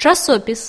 часопіс.